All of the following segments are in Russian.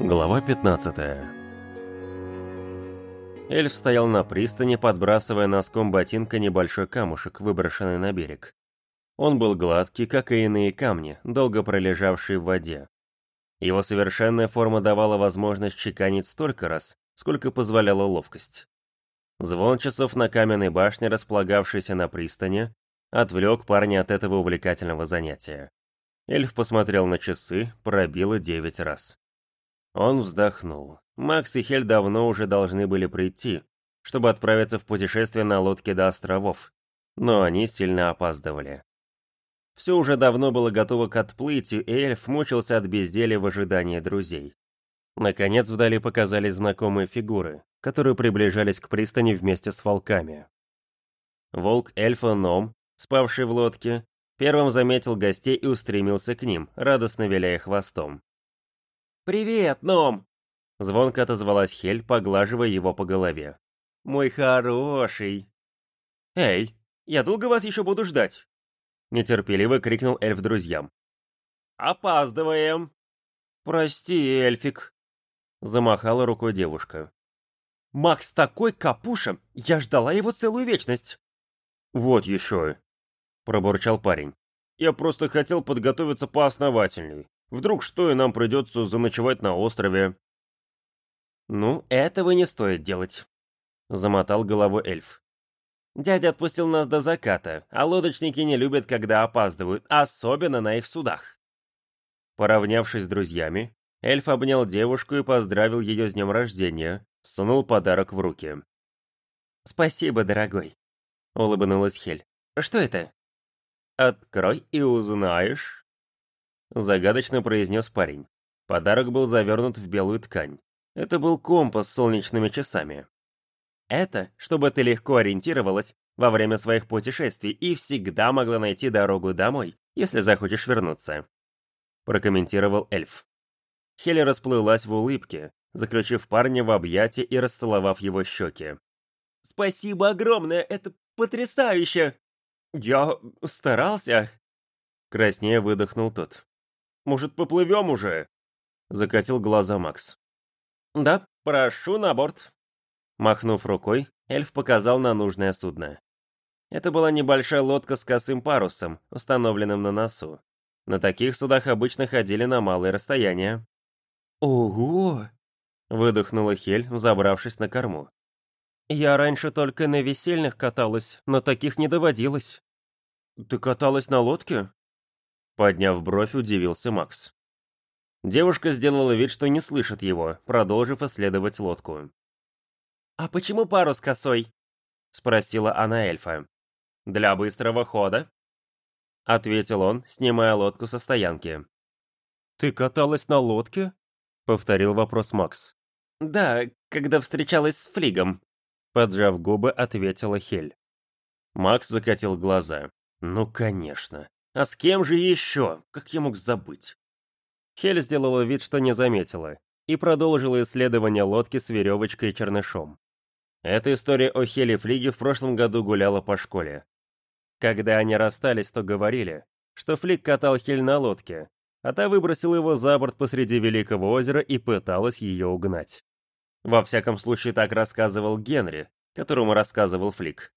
Глава 15 Эльф стоял на пристани, подбрасывая носком ботинка небольшой камушек, выброшенный на берег. Он был гладкий, как и иные камни, долго пролежавшие в воде. Его совершенная форма давала возможность чеканить столько раз, сколько позволяла ловкость. Звон часов на каменной башне, располагавшейся на пристани, отвлек парня от этого увлекательного занятия. Эльф посмотрел на часы, пробило девять раз. Он вздохнул. Макс и Хель давно уже должны были прийти, чтобы отправиться в путешествие на лодке до островов, но они сильно опаздывали. Все уже давно было готово к отплытию, и эльф мучился от безделия в ожидании друзей. Наконец вдали показались знакомые фигуры, которые приближались к пристани вместе с волками. Волк эльфа Ном, спавший в лодке, первым заметил гостей и устремился к ним, радостно виляя хвостом. «Привет, Ном!» Звонко отозвалась Хель, поглаживая его по голове. «Мой хороший!» «Эй, я долго вас еще буду ждать?» Нетерпеливо крикнул эльф друзьям. «Опаздываем!» «Прости, эльфик!» Замахала рукой девушка. «Макс такой капуша! Я ждала его целую вечность!» «Вот еще!» Пробурчал парень. «Я просто хотел подготовиться поосновательней. Вдруг что, и нам придется заночевать на острове?» «Ну, этого не стоит делать», — замотал головой эльф. «Дядя отпустил нас до заката, а лодочники не любят, когда опаздывают, особенно на их судах». Поравнявшись с друзьями, эльф обнял девушку и поздравил ее с днем рождения, сунул подарок в руки. «Спасибо, дорогой», — улыбнулась Хель. «Что это?» «Открой и узнаешь». Загадочно произнес парень. Подарок был завернут в белую ткань. Это был компас с солнечными часами. Это, чтобы ты легко ориентировалась во время своих путешествий и всегда могла найти дорогу домой, если захочешь вернуться. Прокомментировал эльф. Хелли расплылась в улыбке, заключив парня в объятия и расцеловав его щеки. «Спасибо огромное, это потрясающе!» «Я старался!» Краснее выдохнул тот. Может, поплывем уже?» Закатил глаза Макс. «Да, прошу на борт». Махнув рукой, эльф показал на нужное судно. Это была небольшая лодка с косым парусом, установленным на носу. На таких судах обычно ходили на малые расстояния. «Ого!» — выдохнула Хель, забравшись на корму. «Я раньше только на весельных каталась, но таких не доводилось». «Ты каталась на лодке?» Подняв бровь, удивился Макс. Девушка сделала вид, что не слышит его, продолжив исследовать лодку. «А почему парус косой?» — спросила она эльфа. «Для быстрого хода», — ответил он, снимая лодку со стоянки. «Ты каталась на лодке?» — повторил вопрос Макс. «Да, когда встречалась с Флигом», — поджав губы, ответила Хель. Макс закатил глаза. «Ну, конечно. А с кем же еще? Как я мог забыть? Хель сделала вид, что не заметила, и продолжила исследование лодки с веревочкой и чернышом. Эта история о Хеле Флиге в прошлом году гуляла по школе. Когда они расстались, то говорили, что Флик катал Хель на лодке, а та выбросила его за борт посреди Великого озера и пыталась ее угнать. Во всяком случае, так рассказывал Генри, которому рассказывал Флик.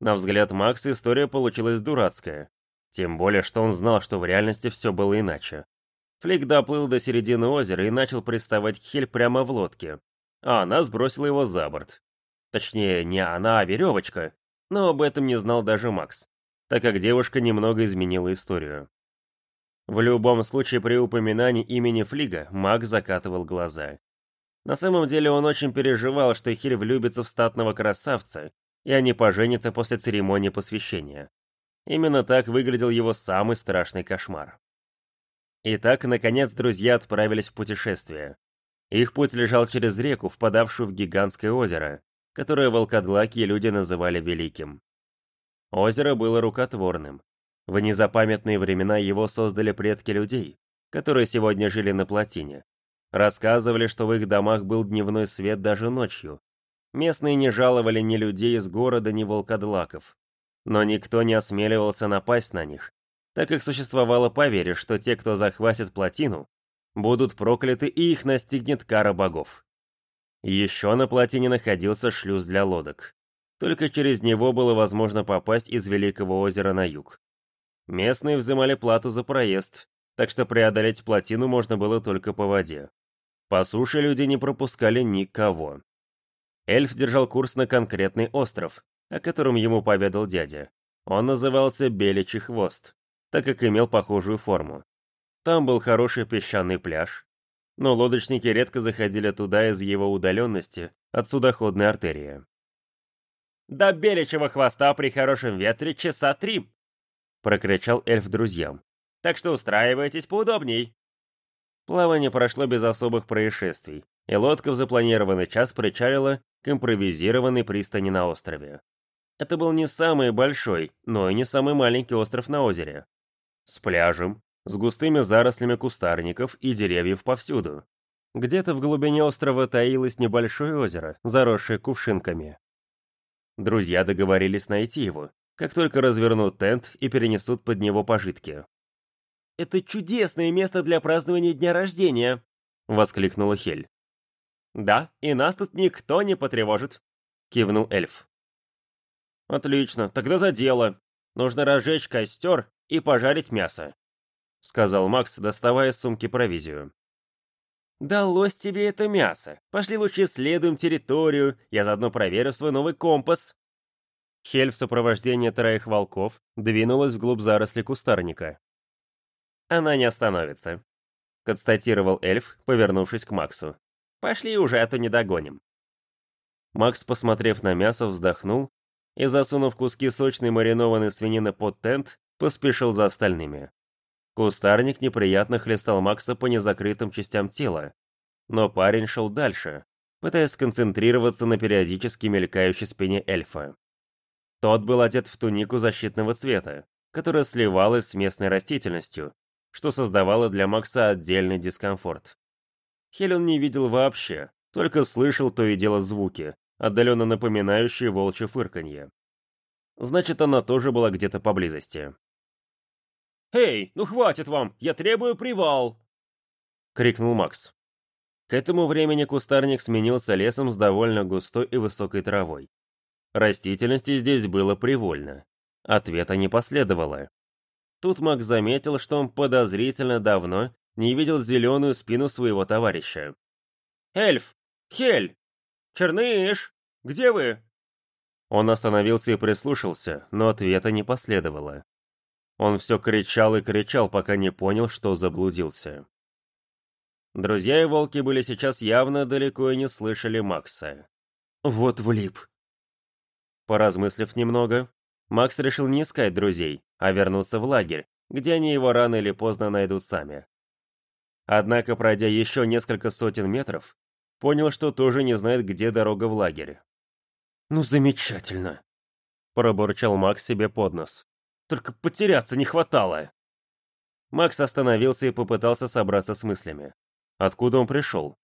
На взгляд Макса история получилась дурацкая, тем более, что он знал, что в реальности все было иначе. Флик доплыл до середины озера и начал приставать к Хель прямо в лодке, а она сбросила его за борт. Точнее, не она, а веревочка, но об этом не знал даже Макс, так как девушка немного изменила историю. В любом случае, при упоминании имени Флига Макс закатывал глаза. На самом деле он очень переживал, что Хиль влюбится в статного красавца, и они поженятся после церемонии посвящения. Именно так выглядел его самый страшный кошмар. Итак, наконец, друзья отправились в путешествие. Их путь лежал через реку, впадавшую в гигантское озеро, которое волкодлаки и люди называли Великим. Озеро было рукотворным. В незапамятные времена его создали предки людей, которые сегодня жили на плотине. Рассказывали, что в их домах был дневной свет даже ночью. Местные не жаловали ни людей из города, ни волкодлаков. Но никто не осмеливался напасть на них, так как существовало поверье, что те, кто захватит плотину, будут прокляты и их настигнет кара богов. Еще на плотине находился шлюз для лодок. Только через него было возможно попасть из Великого озера на юг. Местные взимали плату за проезд, так что преодолеть плотину можно было только по воде. По суше люди не пропускали никого. Эльф держал курс на конкретный остров, о котором ему поведал дядя. Он назывался Беличий хвост, так как имел похожую форму. Там был хороший песчаный пляж, но лодочники редко заходили туда из его удаленности от судоходной артерии. «До Беличьего хвоста при хорошем ветре часа три!» — прокричал эльф друзьям. «Так что устраивайтесь поудобней!» Плавание прошло без особых происшествий, и лодка в запланированный час причалила к импровизированной пристани на острове. Это был не самый большой, но и не самый маленький остров на озере. С пляжем, с густыми зарослями кустарников и деревьев повсюду. Где-то в глубине острова таилось небольшое озеро, заросшее кувшинками. Друзья договорились найти его, как только развернут тент и перенесут под него пожитки. «Это чудесное место для празднования дня рождения!» — воскликнула Хель. «Да, и нас тут никто не потревожит», — кивнул эльф. «Отлично, тогда за дело. Нужно разжечь костер и пожарить мясо», — сказал Макс, доставая из сумки провизию. «Далось тебе это мясо. Пошли лучше исследуем территорию, я заодно проверю свой новый компас». Хель в сопровождении троих волков двинулась вглубь заросли кустарника. «Она не остановится», — констатировал эльф, повернувшись к Максу. «Пошли уже, а то не догоним». Макс, посмотрев на мясо, вздохнул и, засунув куски сочной маринованной свинины под тент, поспешил за остальными. Кустарник неприятно хлестал Макса по незакрытым частям тела, но парень шел дальше, пытаясь сконцентрироваться на периодически мелькающей спине эльфа. Тот был одет в тунику защитного цвета, которая сливалась с местной растительностью, что создавало для Макса отдельный дискомфорт. Хелен не видел вообще, только слышал то и дело звуки, отдаленно напоминающие волчье фырканье. Значит, она тоже была где-то поблизости. «Эй, ну хватит вам! Я требую привал!» — крикнул Макс. К этому времени кустарник сменился лесом с довольно густой и высокой травой. Растительности здесь было привольно. Ответа не последовало. Тут Макс заметил, что он подозрительно давно не видел зеленую спину своего товарища. «Эльф! Хель! Черныш! Где вы?» Он остановился и прислушался, но ответа не последовало. Он все кричал и кричал, пока не понял, что заблудился. Друзья и волки были сейчас явно далеко и не слышали Макса. Вот влип. Поразмыслив немного, Макс решил не искать друзей, а вернуться в лагерь, где они его рано или поздно найдут сами. Однако, пройдя еще несколько сотен метров, понял, что тоже не знает, где дорога в лагерь. «Ну, замечательно!» — пробурчал Макс себе под нос. «Только потеряться не хватало!» Макс остановился и попытался собраться с мыслями. Откуда он пришел?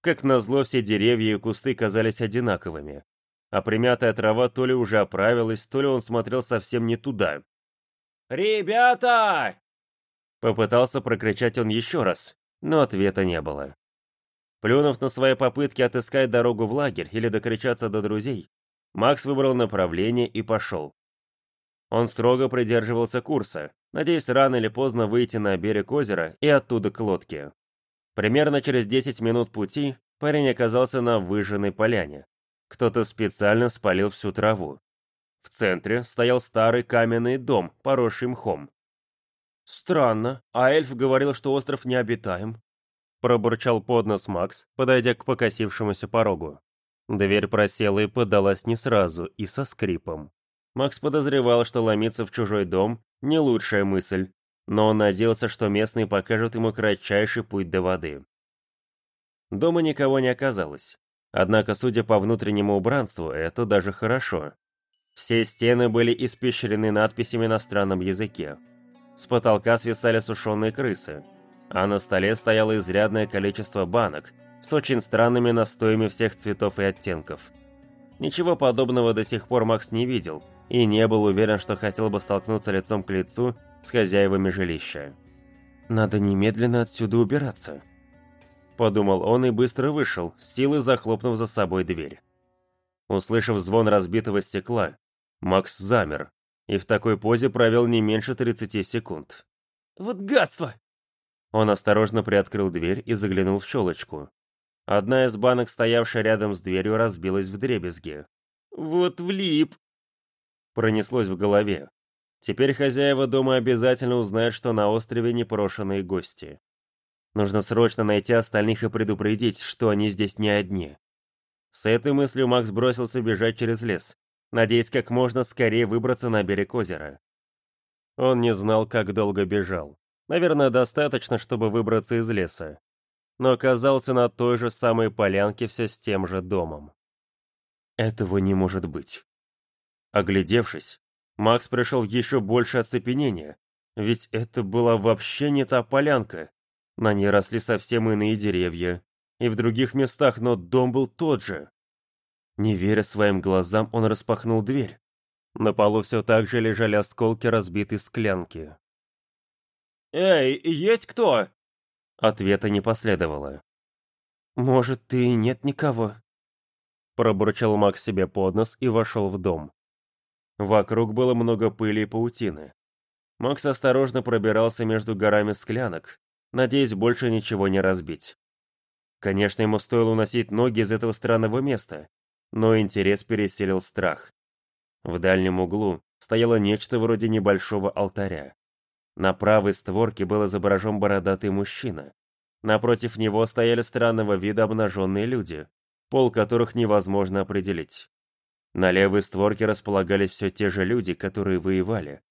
Как назло, все деревья и кусты казались одинаковыми, а примятая трава то ли уже оправилась, то ли он смотрел совсем не туда. «Ребята!» Попытался прокричать он еще раз, но ответа не было. Плюнув на свои попытки отыскать дорогу в лагерь или докричаться до друзей, Макс выбрал направление и пошел. Он строго придерживался курса, надеясь рано или поздно выйти на берег озера и оттуда к лодке. Примерно через 10 минут пути парень оказался на выжженной поляне. Кто-то специально спалил всю траву. В центре стоял старый каменный дом, поросший мхом. «Странно, а эльф говорил, что остров необитаем», Пробурчал под нос Макс, подойдя к покосившемуся порогу. Дверь просела и подалась не сразу, и со скрипом. Макс подозревал, что ломиться в чужой дом – не лучшая мысль, но он надеялся, что местные покажут ему кратчайший путь до воды. Дома никого не оказалось. Однако, судя по внутреннему убранству, это даже хорошо. Все стены были испещрены надписями на странном языке. С потолка свисали сушеные крысы – а на столе стояло изрядное количество банок с очень странными настоями всех цветов и оттенков. Ничего подобного до сих пор Макс не видел и не был уверен, что хотел бы столкнуться лицом к лицу с хозяевами жилища. Надо немедленно отсюда убираться. Подумал он и быстро вышел, с силой захлопнув за собой дверь. Услышав звон разбитого стекла, Макс замер и в такой позе провел не меньше 30 секунд. «Вот гадство!» Он осторожно приоткрыл дверь и заглянул в щелочку. Одна из банок, стоявшая рядом с дверью, разбилась в дребезги. «Вот влип!» Пронеслось в голове. Теперь хозяева дома обязательно узнают, что на острове непрошенные гости. Нужно срочно найти остальных и предупредить, что они здесь не одни. С этой мыслью Макс бросился бежать через лес, надеясь как можно скорее выбраться на берег озера. Он не знал, как долго бежал. Наверное, достаточно, чтобы выбраться из леса. Но оказался на той же самой полянке все с тем же домом. Этого не может быть. Оглядевшись, Макс пришел в еще большее оцепенение, ведь это была вообще не та полянка. На ней росли совсем иные деревья, и в других местах, но дом был тот же. Не веря своим глазам, он распахнул дверь. На полу все так же лежали осколки разбитой склянки. «Эй, есть кто?» Ответа не последовало. «Может, ты нет никого?» Пробурчал Макс себе под нос и вошел в дом. Вокруг было много пыли и паутины. Макс осторожно пробирался между горами склянок, надеясь больше ничего не разбить. Конечно, ему стоило уносить ноги из этого странного места, но интерес переселил страх. В дальнем углу стояло нечто вроде небольшого алтаря. На правой створке был изображен бородатый мужчина. Напротив него стояли странного вида обнаженные люди, пол которых невозможно определить. На левой створке располагались все те же люди, которые воевали,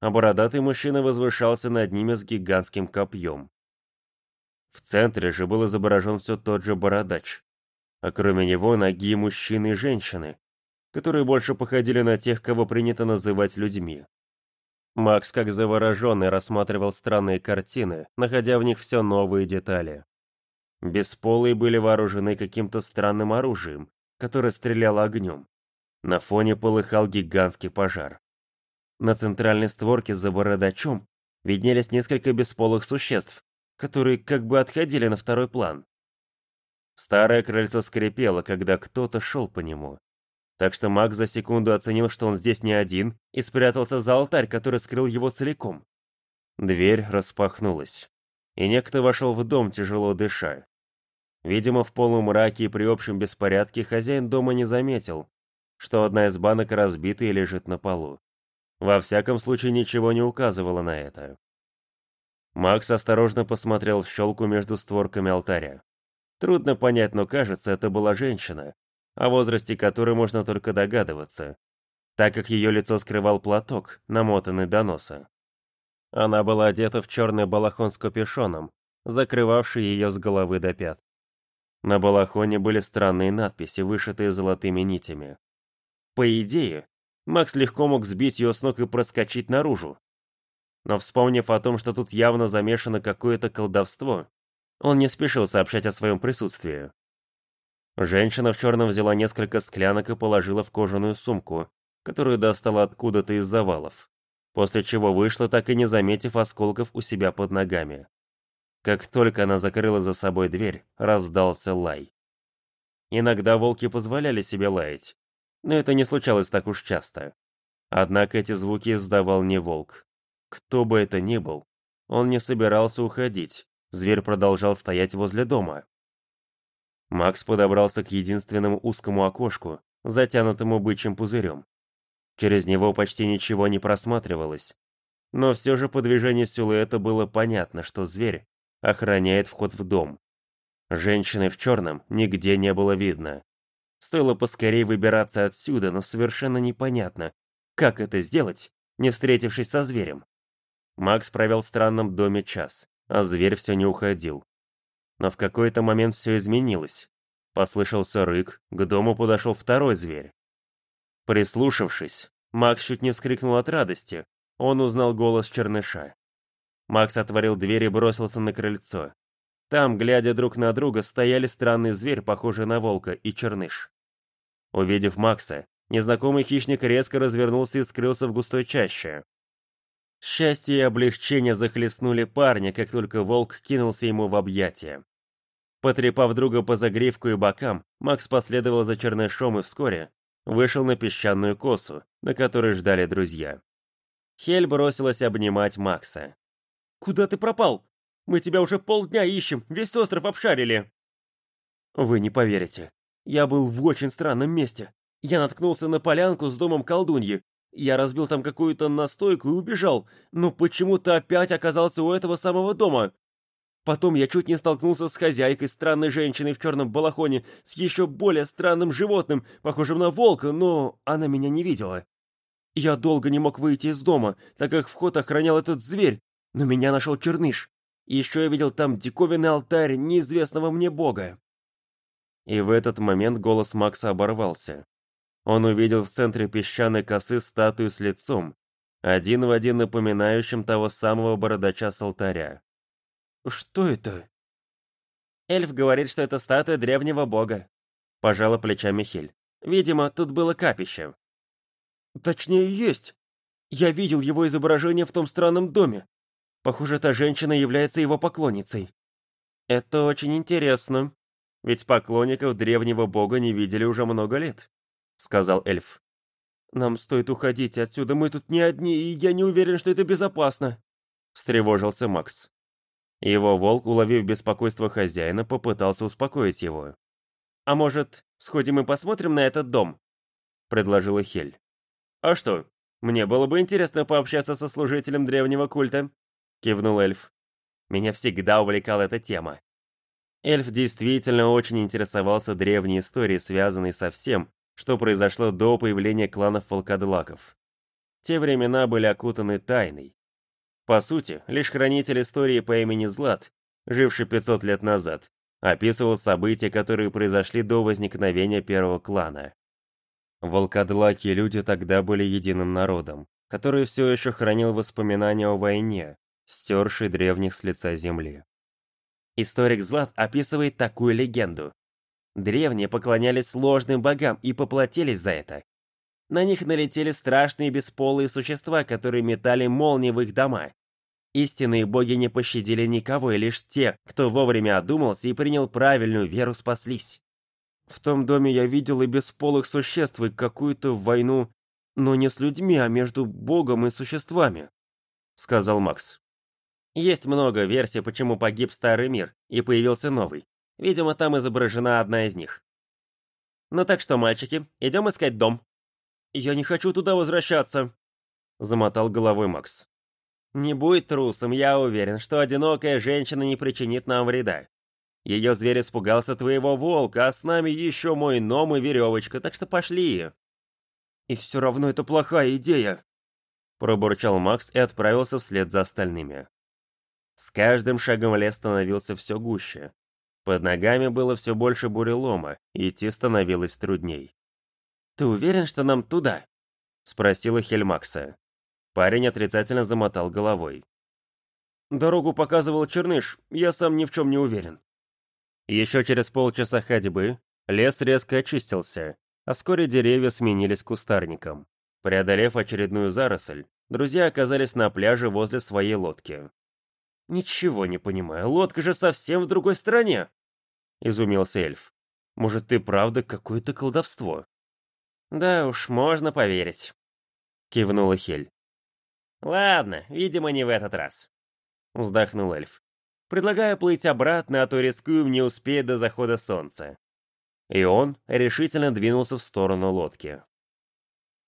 а бородатый мужчина возвышался над ними с гигантским копьем. В центре же был изображен все тот же бородач, а кроме него ноги мужчины и женщины, которые больше походили на тех, кого принято называть людьми. Макс, как завороженный, рассматривал странные картины, находя в них все новые детали. Бесполые были вооружены каким-то странным оружием, которое стреляло огнем. На фоне полыхал гигантский пожар. На центральной створке за бородачом виднелись несколько бесполых существ, которые как бы отходили на второй план. Старое крыльцо скрипело, когда кто-то шел по нему. Так что маг за секунду оценил, что он здесь не один, и спрятался за алтарь, который скрыл его целиком. Дверь распахнулась, и некто вошел в дом, тяжело дыша. Видимо, в полумраке и при общем беспорядке хозяин дома не заметил, что одна из банок разбита и лежит на полу. Во всяком случае, ничего не указывало на это. Макс осторожно посмотрел в щелку между створками алтаря. Трудно понять, но кажется, это была женщина, о возрасте которой можно только догадываться, так как ее лицо скрывал платок, намотанный до носа. Она была одета в черный балахон с капюшоном, закрывавший ее с головы до пят. На балахоне были странные надписи, вышитые золотыми нитями. По идее, Макс легко мог сбить ее с ног и проскочить наружу. Но вспомнив о том, что тут явно замешано какое-то колдовство, он не спешил сообщать о своем присутствии. Женщина в черном взяла несколько склянок и положила в кожаную сумку, которую достала откуда-то из завалов, после чего вышла, так и не заметив осколков у себя под ногами. Как только она закрыла за собой дверь, раздался лай. Иногда волки позволяли себе лаять, но это не случалось так уж часто. Однако эти звуки издавал не волк. Кто бы это ни был, он не собирался уходить, зверь продолжал стоять возле дома. Макс подобрался к единственному узкому окошку, затянутому бычьим пузырем. Через него почти ничего не просматривалось. Но все же по движению силуэта было понятно, что зверь охраняет вход в дом. Женщины в черном нигде не было видно. Стоило поскорее выбираться отсюда, но совершенно непонятно, как это сделать, не встретившись со зверем. Макс провел в странном доме час, а зверь все не уходил. Но в какой-то момент все изменилось. Послышался рык, к дому подошел второй зверь. Прислушавшись, Макс чуть не вскрикнул от радости. Он узнал голос черныша. Макс отворил дверь и бросился на крыльцо. Там, глядя друг на друга, стояли странный зверь, похожий на волка, и черныш. Увидев Макса, незнакомый хищник резко развернулся и скрылся в густой чаще. Счастье и облегчение захлестнули парня, как только волк кинулся ему в объятия. Потрепав друга по загривку и бокам, Макс последовал за чернышом и вскоре вышел на песчаную косу, на которой ждали друзья. Хель бросилась обнимать Макса. «Куда ты пропал? Мы тебя уже полдня ищем, весь остров обшарили!» «Вы не поверите. Я был в очень странном месте. Я наткнулся на полянку с домом колдуньи. Я разбил там какую-то настойку и убежал, но почему-то опять оказался у этого самого дома. Потом я чуть не столкнулся с хозяйкой, странной женщиной в черном балахоне, с еще более странным животным, похожим на волка, но она меня не видела. Я долго не мог выйти из дома, так как вход охранял этот зверь, но меня нашел черныш. Еще я видел там диковинный алтарь неизвестного мне бога. И в этот момент голос Макса оборвался. Он увидел в центре песчаной косы статую с лицом, один в один напоминающим того самого бородача с алтаря. «Что это?» «Эльф говорит, что это статуя древнего бога», — пожала плечами Хель. «Видимо, тут было капище». «Точнее, есть. Я видел его изображение в том странном доме. Похоже, та женщина является его поклонницей». «Это очень интересно. Ведь поклонников древнего бога не видели уже много лет», — сказал эльф. «Нам стоит уходить отсюда, мы тут не одни, и я не уверен, что это безопасно», — встревожился Макс. Его волк, уловив беспокойство хозяина, попытался успокоить его. «А может, сходим и посмотрим на этот дом?» — предложила Хель. «А что, мне было бы интересно пообщаться со служителем древнего культа», — кивнул эльф. «Меня всегда увлекала эта тема». Эльф действительно очень интересовался древней историей, связанной со всем, что произошло до появления кланов волкодлаков. Те времена были окутаны тайной, по сути, лишь хранитель истории по имени Злат, живший 500 лет назад, описывал события, которые произошли до возникновения первого клана. Волкодлаки люди тогда были единым народом, который все еще хранил воспоминания о войне, стершей древних с лица земли. Историк Злат описывает такую легенду. Древние поклонялись сложным богам и поплатились за это. На них налетели страшные бесполые существа, которые метали молнии в их дома. Истинные боги не пощадили никого, и лишь те, кто вовремя одумался и принял правильную веру, спаслись. В том доме я видел и бесполых существ, и какую-то войну, но не с людьми, а между богом и существами, сказал Макс. Есть много версий, почему погиб старый мир и появился новый. Видимо, там изображена одна из них. Ну так что, мальчики, идем искать дом. Я не хочу туда возвращаться, замотал головой Макс. Не будь трусом, я уверен, что одинокая женщина не причинит нам вреда. Ее зверь испугался твоего волка, а с нами еще мой ном и веревочка, так что пошли. И все равно это плохая идея. Пробурчал Макс и отправился вслед за остальными. С каждым шагом лес становился все гуще. Под ногами было все больше бурелома, и идти становилось трудней. «Ты уверен, что нам туда?» — спросила Хельмакса. Парень отрицательно замотал головой. «Дорогу показывал Черныш, я сам ни в чем не уверен». Еще через полчаса ходьбы лес резко очистился, а вскоре деревья сменились кустарником. Преодолев очередную заросль, друзья оказались на пляже возле своей лодки. «Ничего не понимаю, лодка же совсем в другой стороне!» — изумился эльф. «Может, ты правда какое-то колдовство?» «Да уж, можно поверить», — кивнула Хель. «Ладно, видимо, не в этот раз», — вздохнул эльф. «Предлагаю плыть обратно, а то рискуем не успеть до захода солнца». И он решительно двинулся в сторону лодки.